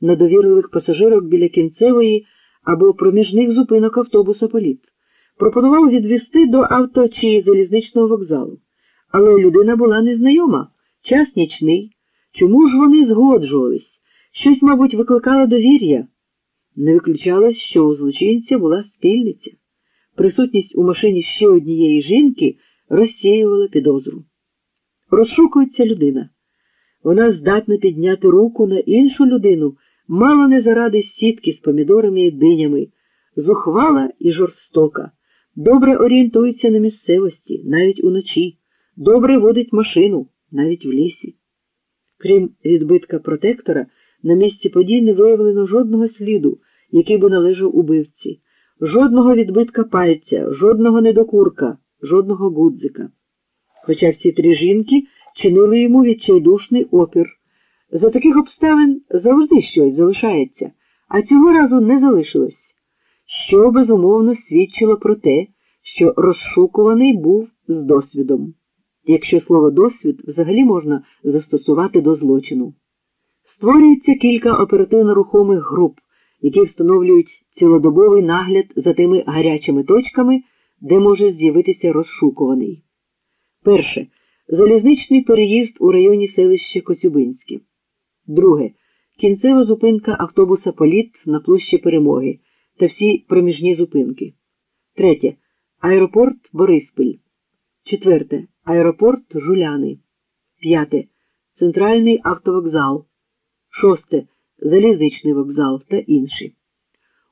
на довірливих пасажирок біля кінцевої або проміжних зупинок автобуса політ. Пропонував відвести до авто чи залізничного вокзалу. Але людина була незнайома, час нічний. Чому ж вони згоджувались? Щось, мабуть, викликало довір'я. Не виключалось, що у злочинця була спільниця. Присутність у машині ще однієї жінки розсіювала підозру. Розшукується людина. Вона здатна підняти руку на іншу людину, мало не заради сітки з помідорами і динями, зухвала і жорстока, добре орієнтується на місцевості, навіть уночі, добре водить машину, навіть в лісі. Крім відбитка протектора, на місці подій не виявлено жодного сліду, який би належав убивці, жодного відбитка пальця, жодного недокурка, жодного гудзика. Хоча всі три жінки чинили йому відчайдушний опір. За таких обставин завжди щось залишається, а цього разу не залишилось, що безумовно свідчило про те, що розшукуваний був з досвідом, якщо слово досвід взагалі можна застосувати до злочину. Створюється кілька оперативно-рухомих груп, які встановлюють цілодобовий нагляд за тими гарячими точками, де може з'явитися розшукуваний. Перше. Залізничний переїзд у районі селища Косюбинське. Друге. Кінцева зупинка автобуса Політ на площі Перемоги та всі проміжні зупинки. Третє. Аеропорт Бориспіль. Четверте. Аеропорт Жуляни. П'яте. Центральний автовокзал. Шосте. Залізничний вокзал та інші.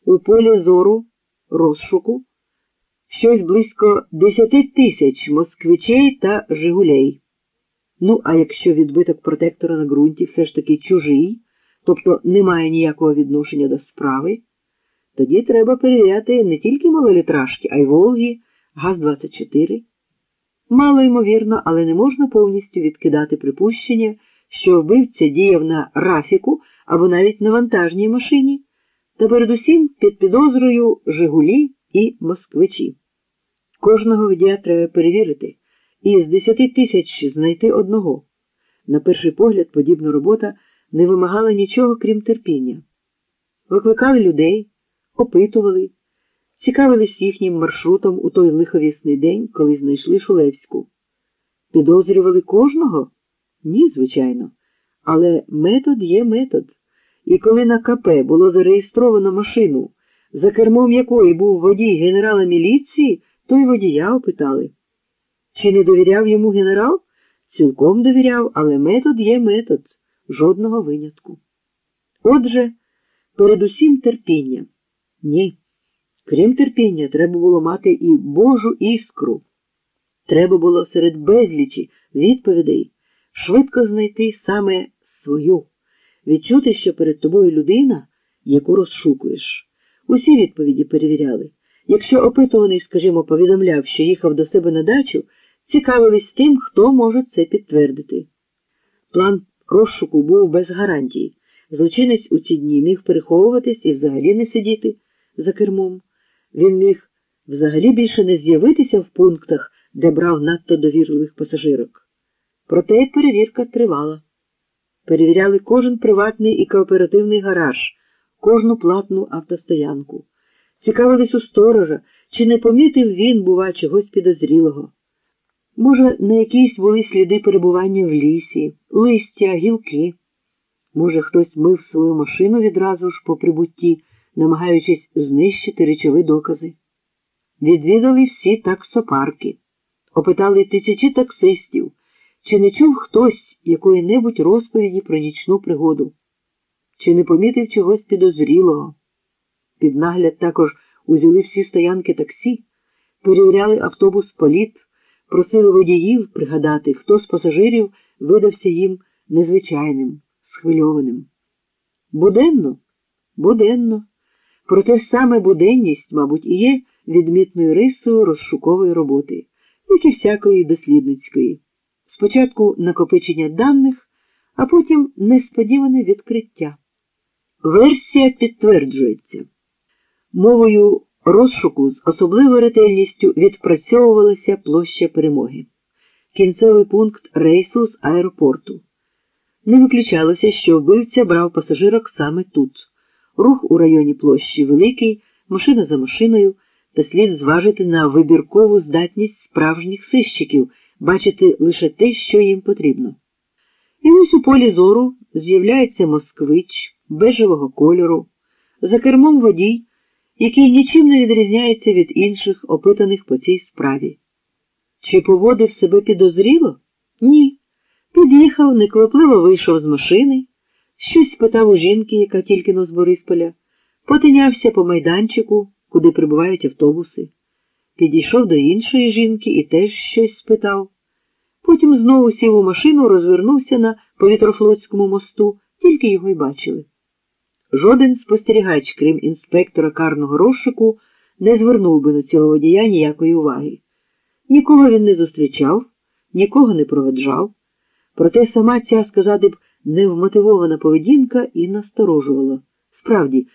У полі зору розшуку щось близько десяти тисяч москвичей та Жигулей. Ну, а якщо відбиток протектора на ґрунті все ж таки чужий, тобто не має ніякого відношення до справи, тоді треба перевіряти не тільки малолітражки, а й Волги, ГАЗ-24. Мало ймовірно, але не можна повністю відкидати припущення, що вбивця діяв на рафіку або навіть на вантажній машині, та передусім під підозрою Жигулі і москвичі. Кожного водія треба перевірити і з десяти тисяч знайти одного. На перший погляд, подібна робота не вимагала нічого, крім терпіння. Викликали людей, опитували, цікавились їхнім маршрутом у той лиховісний день, коли знайшли Шулевську. Підозрювали кожного? Ні, звичайно. Але метод є метод. І коли на КП було зареєстровано машину, за кермом якої був водій генерала міліції, то й водія опитали. Чи не довіряв йому генерал? Цілком довіряв, але метод є метод, жодного винятку. Отже, передусім терпіння. Ні. Крім терпіння, треба було мати і Божу іскру. Треба було серед безлічі відповідей швидко знайти саме свою, відчути, що перед тобою людина, яку розшукуєш. Усі відповіді перевіряли. Якщо опитуваний, скажімо, повідомляв, що їхав до себе на дачу, цікавились тим, хто може це підтвердити. План розшуку був без гарантій. Злочинець у ці дні міг переховуватись і взагалі не сидіти за кермом. Він міг взагалі більше не з'явитися в пунктах, де брав надто довірливих пасажирок. Проте перевірка тривала. Перевіряли кожен приватний і кооперативний гараж, кожну платну автостоянку. Цікавились у сторожа, чи не помітив він, бува, чогось підозрілого. Може, на якісь були сліди перебування в лісі, листя, гілки. Може, хтось мив свою машину відразу ж по прибутті, намагаючись знищити речові докази. Відвідали всі таксопарки, опитали тисячі таксистів, чи не чув хтось якої-небудь розповіді про нічну пригоду, чи не помітив чогось підозрілого. Під нагляд також узяли всі стоянки таксі, перевіряли автобус політ, просили водіїв пригадати, хто з пасажирів видався їм незвичайним, схвильованим. Буденно, буденно. Проте саме буденність, мабуть, і є відмітною рисою розшукової роботи, як і всякої дослідницької. Спочатку накопичення даних, а потім несподіване відкриття. Версія підтверджується. Мовою розшуку з особливою ретельністю відпрацьовувалася площа перемоги, кінцевий пункт рейсу з аеропорту. Не виключалося, що вбивця брав пасажирок саме тут. Рух у районі площі великий, машина за машиною, та слід зважити на вибіркову здатність справжніх сищиків бачити лише те, що їм потрібно. І ось у полі зору з'являється москвич бежевого кольору, за кермом водій, який нічим не відрізняється від інших, опитаних по цій справі. Чи поводив себе підозріло? Ні. Під'їхав, неквапливо вийшов з машини, щось спитав у жінки, яка тільки но з Борисполя, потинявся по майданчику, куди прибувають автобуси. Підійшов до іншої жінки і теж щось спитав. Потім знову сів у машину, розвернувся на повітрофлотському мосту, тільки його й бачили. Жоден спостерігач, крім інспектора карного розшуку, не звернув би на цього водія ніякої уваги. Нікого він не зустрічав, нікого не проведжав, проте сама ця, сказати б, невмотивована поведінка і насторожувала. Справді,